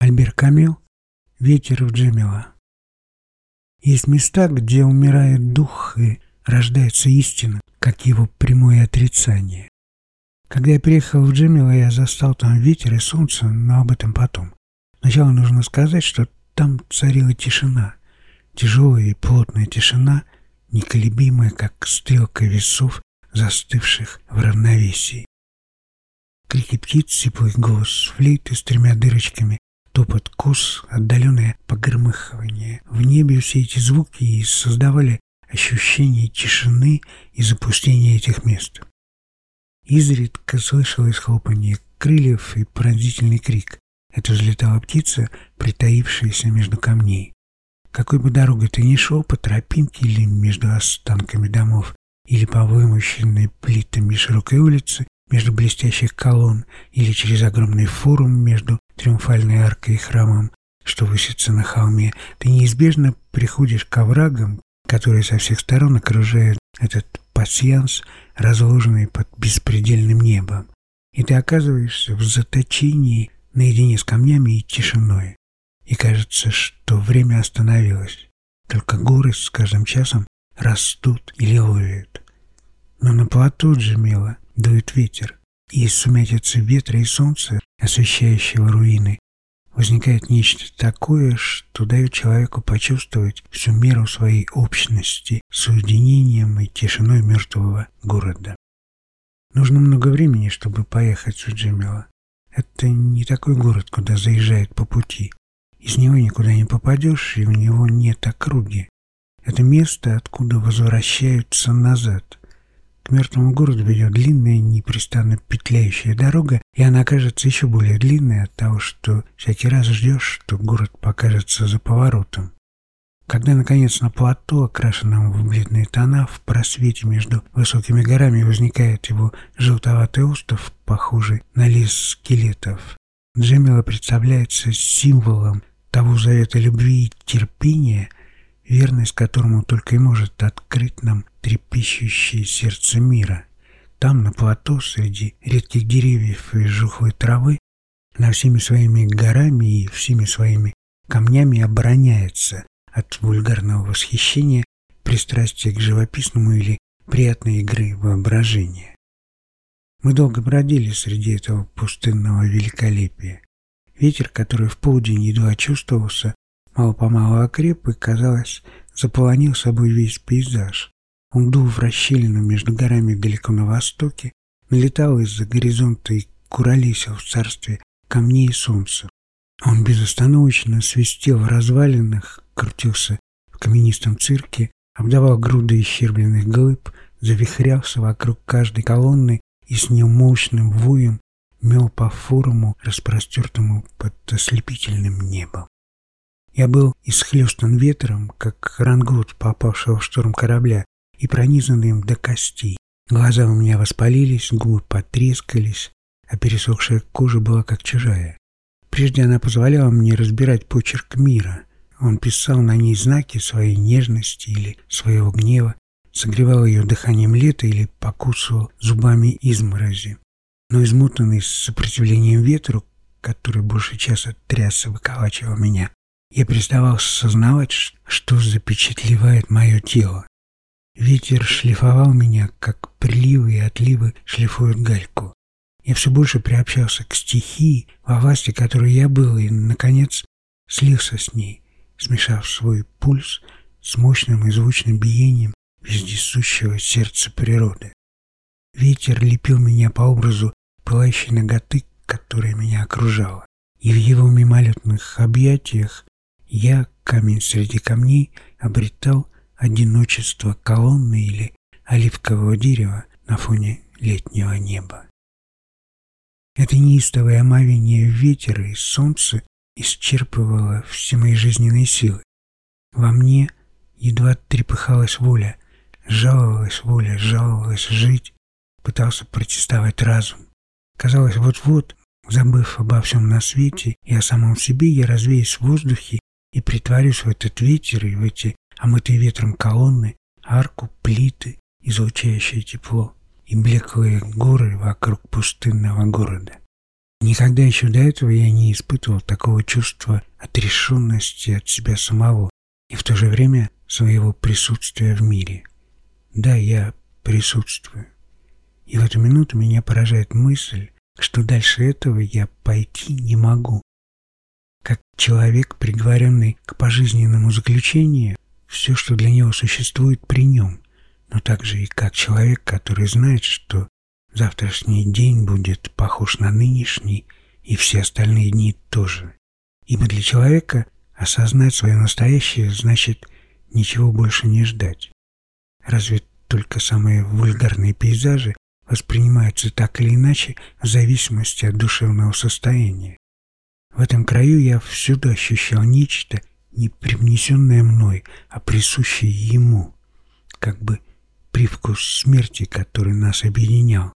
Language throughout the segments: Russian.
Альбер Камил «Ветер в Джемила». Есть места, где умирает дух и рождается истина, как его прямое отрицание. Когда я приехал в Джемила, я застал там ветер и солнце, но об этом потом. Сначала нужно сказать, что там царила тишина. Тяжелая и плотная тишина, неколебимая, как стрелка весов, застывших в равновесии. Крики птиц, сиплый голос флейты с тремя дырочками, топот кос, отдаленное погромыхивание. В небе все эти звуки и создавали ощущение тишины и запустения этих мест. Изредка слышалось хлопанье крыльев и пронзительный крик. Это взлетала птица, притаившаяся между камней. Какой бы дорогой ты ни шел, по тропинке или между останками домов, или по вымощенной плитами широкой улицы, между блестящих колонн, или через огромный форум между триумфальной аркой и храмом, что высится на холме, ты неизбежно приходишь к оврагам, которые со всех сторон окружают этот пасьянс, разложенный под беспредельным небом. И ты оказываешься в заточении наедине с камнями и тишиной. И кажется, что время остановилось. Только горы с каждым часом растут или ловят. Но на плато Джемила дует ветер, и сумятицы ветра и солнца, освещающего руины, возникает нечто такое, что дает человеку почувствовать всю меру своей общности с уединением и тишиной мертвого города. Нужно много времени, чтобы поехать в Джемила. Это не такой город, куда заезжает по пути. Из него никуда не попадешь, и у него нет округи. Это место, откуда возвращаются назад. К мертвому городу ведет длинная, непрестанно петляющая дорога, и она кажется еще более длинной от того, что всякий раз ждешь, что город покажется за поворотом. Когда, наконец, на плато, окрашенном в бледные тона, в просвете между высокими горами возникает его желтоватый остров, похожий на лес скелетов, Джемила представляется символом того завета любви и терпения, верность которому только и может открыть нам трепещущее сердце мира. Там, на плато, среди редких деревьев и жухлой травы, на всеми своими горами и всеми своими камнями обороняется от вульгарного восхищения пристрастия к живописному или приятной игры воображения. Мы долго бродили среди этого пустынного великолепия. Ветер, который в полдень едва чувствовался, мало-помалу окреп и, казалось, заполонил собой весь пейзаж. Он дул в расщелину между горами далеко на востоке, налетал из-за горизонта и куролесил в царстве камней и солнца. Он безостановочно свистел в развалинах, крутился в каменистом цирке, обдавал груды исчербленных глыб, завихрялся вокруг каждой колонны и с неумолчным воем мел по форуму, распростертому под ослепительным небом. Я был исхлестан ветром, как рангут, попавшего в шторм корабля, и пронизан им до костей. Глаза у меня воспалились, губы потрескались, а пересохшая кожа была как чужая. Прежде она позволяла мне разбирать почерк мира. Он писал на ней знаки своей нежности или своего гнева, согревал ее дыханием лета или покусывал зубами изморози. Но измутанный сопротивлением ветру, который больше часа тряс и выколачивал меня, я переставал сознавать, что запечатлевает мое тело. Ветер шлифовал меня, как приливы и отливы шлифуют гальку. Я все больше приобщался к стихии, во власти которой я был, и, наконец, слился с ней, смешав свой пульс с мощным и звучным биением вездесущего сердца природы. Ветер лепил меня по образу пылающей ноготы, которая меня окружала, и в его мимолетных объятиях я, камень среди камней, обретал одиночество колонны или оливкового дерева на фоне летнего неба. Это неистовое омовение ветера и солнца исчерпывало все мои жизненные силы. Во мне едва трепыхалась воля, жаловалась воля, жаловалась жить, пытался протестовать разум. Казалось, вот-вот, забыв обо всем на свете и о самом себе, я развеюсь в воздухе и притворюсь в этот ветер и в эти омытые ветром колонны, арку, плиты, излучающее тепло и блеклые горы вокруг пустынного города. Никогда еще до этого я не испытывал такого чувства отрешенности от себя самого и в то же время своего присутствия в мире. Да, я присутствую. И в эту минуту меня поражает мысль, что дальше этого я пойти не могу. Как человек, приговоренный к пожизненному заключению, все, что для него существует при нем, но также и как человек, который знает, что завтрашний день будет похож на нынешний, и все остальные дни тоже. Ибо для человека осознать свое настоящее значит ничего больше не ждать. Разве только самые вульгарные пейзажи воспринимаются так или иначе в зависимости от душевного состояния. В этом краю я всюду ощущал нечто, не привнесенное мной, а присущее ему, как бы привкус смерти, который нас объединял.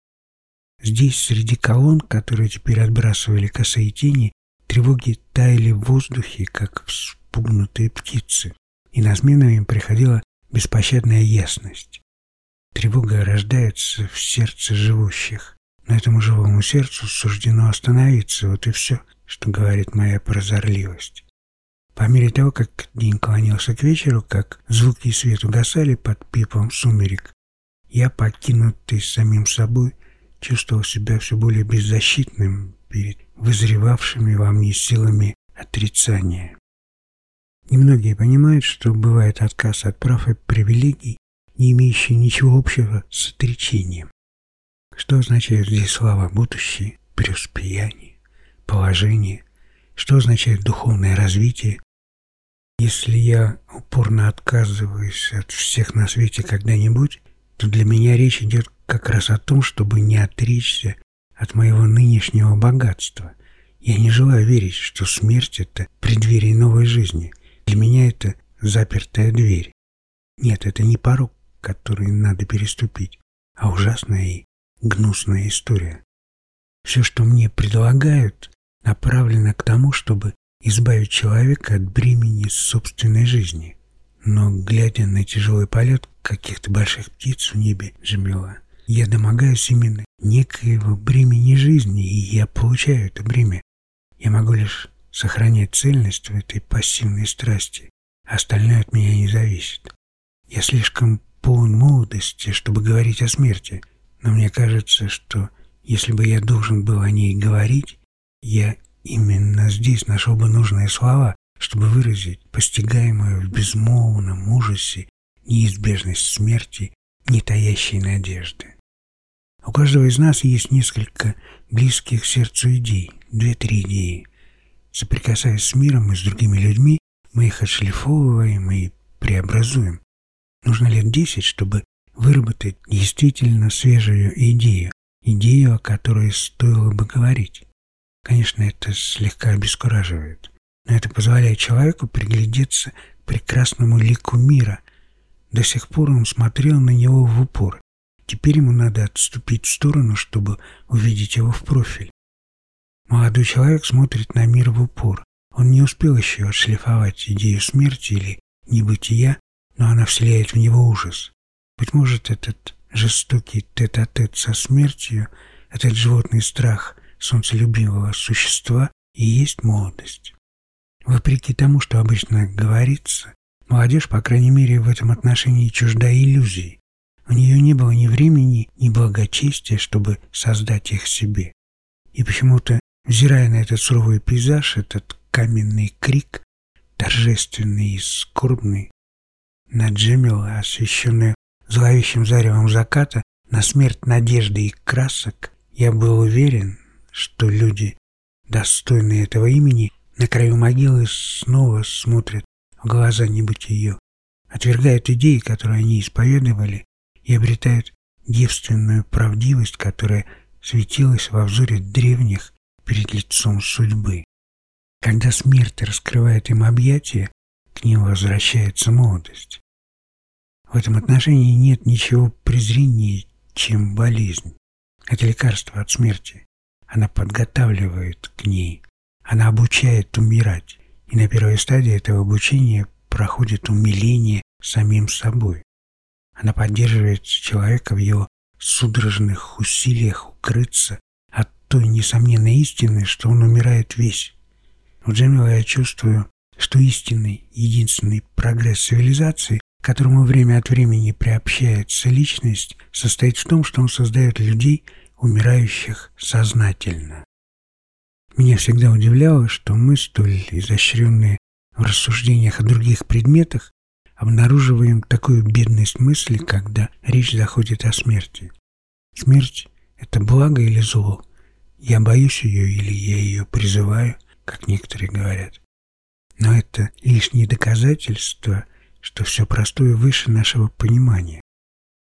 Здесь, среди колонн, которые теперь отбрасывали косые тени, тревоги таяли в воздухе, как вспугнутые птицы, и на смену им приходила беспощадная ясность. Тревога рождается в сердце живущих. Но этому живому сердцу суждено остановиться, вот и все, что говорит моя прозорливость. По мере того, как день клонился к вечеру, как звуки и свет угасали под пипом сумерек, я, покинутый самим собой, чувствовал себя все более беззащитным перед вызревавшими во мне силами отрицания. Немногие понимают, что бывает отказ от прав и привилегий не имеющие ничего общего с отречением. Что означают здесь слова «будущее», «преуспеяние», «положение», что означает духовное развитие. Если я упорно отказываюсь от всех на свете когда-нибудь, то для меня речь идет как раз о том, чтобы не отречься от моего нынешнего богатства. Я не желаю верить, что смерть — это преддверие новой жизни. Для меня это запертая дверь. Нет, это не порог, которые надо переступить, а ужасная и гнусная история. Все, что мне предлагают, направлено к тому, чтобы избавить человека от бремени собственной жизни. Но, глядя на тяжелый полет каких-то больших птиц в небе Джамила, я домогаюсь именно некоего бремени жизни, и я получаю это бремя. Я могу лишь сохранять цельность в этой пассивной страсти, остальное от меня не зависит. Я слишком полон молодости, чтобы говорить о смерти, но мне кажется, что если бы я должен был о ней говорить, я именно здесь нашел бы нужные слова, чтобы выразить постигаемую в безмолвном ужасе неизбежность смерти, не таящей надежды. У каждого из нас есть несколько близких сердцу идей, две-три идеи. Соприкасаясь с миром и с другими людьми, мы их отшлифовываем и преобразуем. Нужно лет десять, чтобы выработать действительно свежую идею, идею, о которой стоило бы говорить. Конечно, это слегка обескураживает, но это позволяет человеку приглядеться к прекрасному лику мира. До сих пор он смотрел на него в упор. Теперь ему надо отступить в сторону, чтобы увидеть его в профиль. Молодой человек смотрит на мир в упор. Он не успел еще отшлифовать идею смерти или небытия, но она вселяет в него ужас. Быть может, этот жестокий тет-а-тет -тет со смертью, этот животный страх солнцелюбивого существа и есть молодость. Вопреки тому, что обычно говорится, молодежь, по крайней мере, в этом отношении чужда иллюзий. У нее не было ни времени, ни благочестия, чтобы создать их себе. И почему-то, взирая на этот суровый пейзаж, этот каменный крик, торжественный и скорбный, на Джемила, освещенную зловещим заревом заката, на смерть надежды и красок, я был уверен, что люди, достойные этого имени, на краю могилы снова смотрят в глаза небытие, отвергают идеи, которые они исповедовали, и обретают девственную правдивость, которая светилась во взоре древних перед лицом судьбы. Когда смерть раскрывает им объятия, к ним возвращается молодость. В этом отношении нет ничего презреннее, чем болезнь. Это лекарство от смерти. Она подготавливает к ней. Она обучает умирать. И на первой стадии этого обучения проходит умиление самим собой. Она поддерживает человека в его судорожных усилиях укрыться от той несомненной истины, что он умирает весь. У Джемила я чувствую, что истинный, единственный прогресс цивилизации, к которому время от времени приобщается личность, состоит в том, что он создает людей, умирающих сознательно. Меня всегда удивляло, что мы, столь изощренные в рассуждениях о других предметах, обнаруживаем такую бедность мысли, когда речь заходит о смерти. Смерть – это благо или зло? Я боюсь ее или я ее призываю, как некоторые говорят. Но это лишнее доказательство, что все простое выше нашего понимания.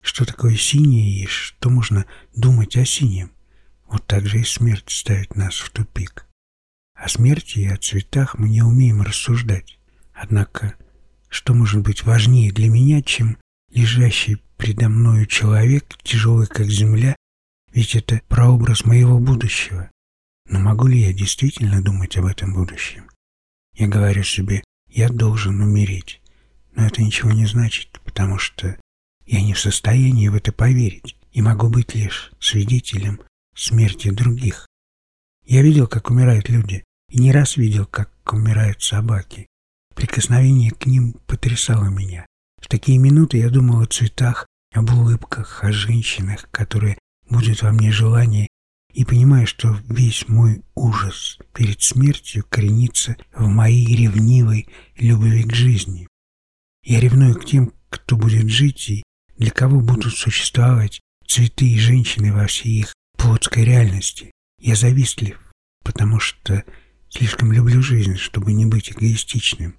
Что такое синее и что можно думать о синем? Вот так же и смерть ставит нас в тупик. О смерти и о цветах мы не умеем рассуждать. Однако, что может быть важнее для меня, чем лежащий предо мною человек, тяжелый как земля, ведь это прообраз моего будущего. Но могу ли я действительно думать об этом будущем? Я говорю себе, я должен умереть. Но это ничего не значит, потому что я не в состоянии в это поверить и могу быть лишь свидетелем смерти других. Я видел, как умирают люди, и не раз видел, как умирают собаки. Прикосновение к ним потрясало меня. В такие минуты я думал о цветах, об улыбках, о женщинах, которые будет во мне желание и понимаю, что весь мой ужас перед смертью коренится в моей ревнивой любви к жизни. Я ревную к тем, кто будет жить и для кого будут существовать цветы и женщины во всей их плотской реальности. Я завистлив, потому что слишком люблю жизнь, чтобы не быть эгоистичным,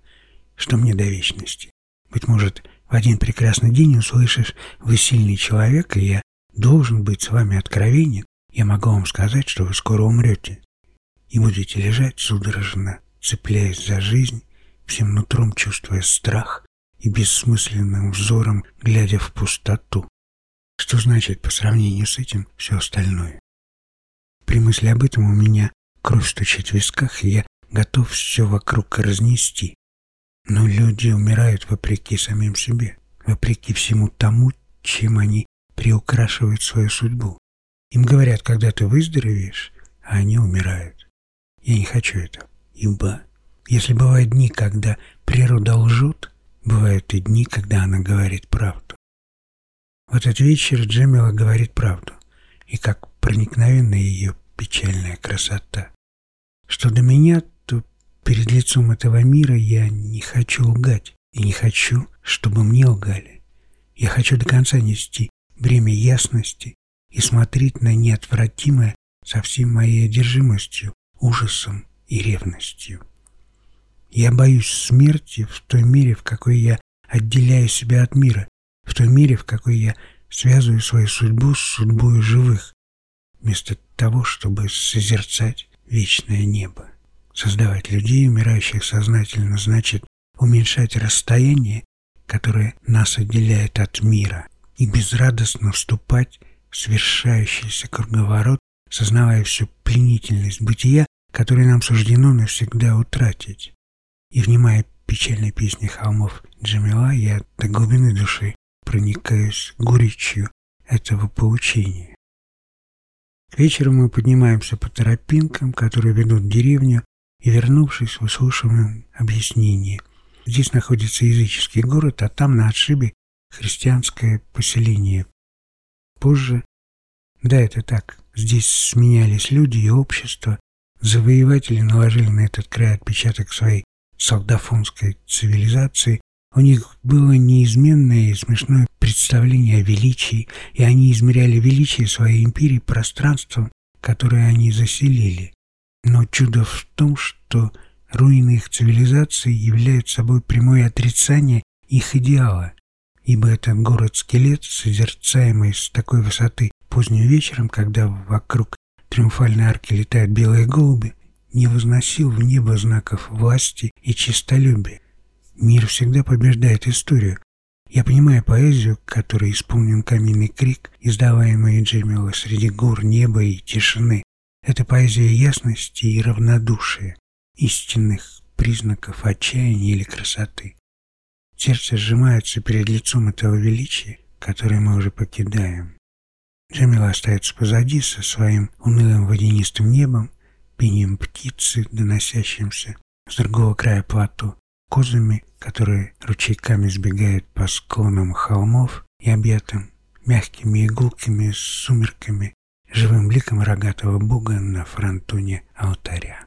что мне до вечности. Быть может, в один прекрасный день услышишь «Вы сильный человек, и я должен быть с вами откровенен, я могу вам сказать, что вы скоро умрете и будете лежать судорожно, цепляясь за жизнь, всем нутром чувствуя страх и бессмысленным взором глядя в пустоту. Что значит по сравнению с этим все остальное? При мысли об этом у меня кровь стучит в висках, и я готов все вокруг разнести. Но люди умирают вопреки самим себе, вопреки всему тому, чем они приукрашивают свою судьбу. Им говорят, когда ты выздоровеешь, а они умирают. Я не хочу этого, ибо если бывают дни, когда природа лжет, бывают и дни, когда она говорит правду. В этот вечер Джемила говорит правду, и как проникновенна ее печальная красота. Что до меня, то перед лицом этого мира я не хочу лгать, и не хочу, чтобы мне лгали. Я хочу до конца нести бремя ясности и смотреть на неотвратимое со всей моей одержимостью, ужасом и ревностью. Я боюсь смерти в той мере, в какой я отделяю себя от мира, в той мере, в какой я связываю свою судьбу с судьбой живых, вместо того, чтобы созерцать вечное небо. Создавать людей, умирающих сознательно, значит уменьшать расстояние, которое нас отделяет от мира, и безрадостно вступать в свершающийся круговорот, сознавая всю пленительность бытия, которое нам суждено навсегда утратить. И, внимая печальной песни холмов Джамила, я до глубины души проникаюсь горечью этого поучения. К вечеру мы поднимаемся по тропинкам, которые ведут в деревню, и, вернувшись, выслушиваем объяснение. Здесь находится языческий город, а там на отшибе христианское поселение. Позже, да, это так, здесь сменялись люди и общество, завоеватели наложили на этот край отпечаток своей солдафонской цивилизации, у них было неизменное и смешное представление о величии, и они измеряли величие своей империи пространством, которое они заселили. Но чудо в том, что руины их цивилизации являются собой прямое отрицание их идеала ибо этот город-скелет, созерцаемый с такой высоты поздним вечером, когда вокруг триумфальной арки летают белые голуби, не возносил в небо знаков власти и честолюбия. Мир всегда побеждает историю. Я понимаю поэзию, которой исполнен каменный крик, издаваемый Джемила среди гор неба и тишины. Это поэзия ясности и равнодушия, истинных признаков отчаяния или красоты. Сердце сжимается перед лицом этого величия, которое мы уже покидаем. Джамила остается позади со своим унылым водянистым небом, пением птицы, доносящимся с другого края плато, козами, которые ручейками сбегают по склонам холмов и объятым мягкими игулками с сумерками, живым ликом рогатого бога на фронтоне алтаря.